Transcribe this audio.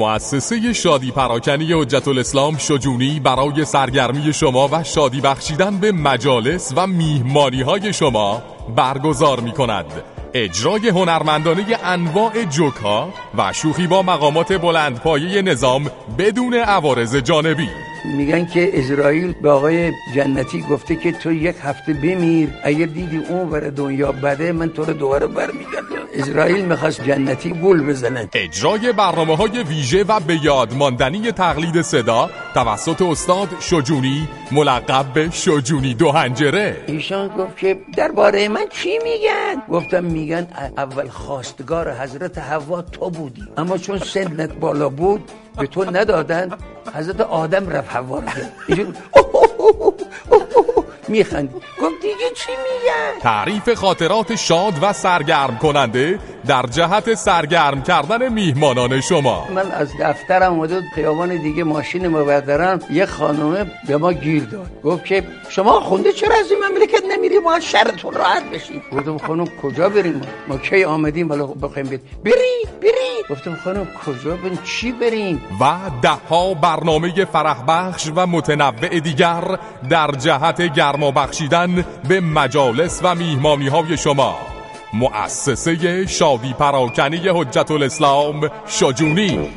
مؤسسه شادی پراکنی حجت الاسلام شجونی برای سرگرمی شما و شادی بخشیدن به مجالس و میهمانی های شما برگزار می کند اجرای هنرمندانه انواع جوک و شوخی با مقامات بلندپایه نظام بدون عوارض جانبی. میگن که اسرائیل به آقای جنتی گفته که تو یک هفته بمیر اگر دیدی اون ور دنیا بده من تو رو دوباره برمیگردم اسرائیل می‌خواست جنتی گل بزنه. اجرای برنامه های ویژه و به یاد ماندنی تقلید صدا توسط استاد شجونی ملقب به شجونی دو هنجره ایشان گفت که درباره من چی میگن؟ گفتم میگن اول خواستگار حضرت حوا تو بودی. اما چون سنت بالا بود به تو ندادن حضرت آدم رفت حوا رو ایشون میخند گفت دیگه چی میگن تعریف خاطرات شاد و سرگرم کننده در جهت سرگرم کردن میهمانان شما. من از دفترم اومده خیابان دیگه ماشین ما بردارم. یه خانومه به ما گیر داد. گفت که شما خونده چرا از این مملکت نمیری؟ ما شرتون راحت بشید گفتم خانم کجا بریم؟ ما؟ کی آمدیم؟ بالا بخوایم بریم. بری بری. گفتم خانم کجا بریم؟ چی بریم؟ و ده ها برنامه فرح بخش و متنوع دیگر در جهت گرما بخشیدن به مجالس و میهمانی های شما. مؤسسه شادی پراکنی حجت الاسلام شجونی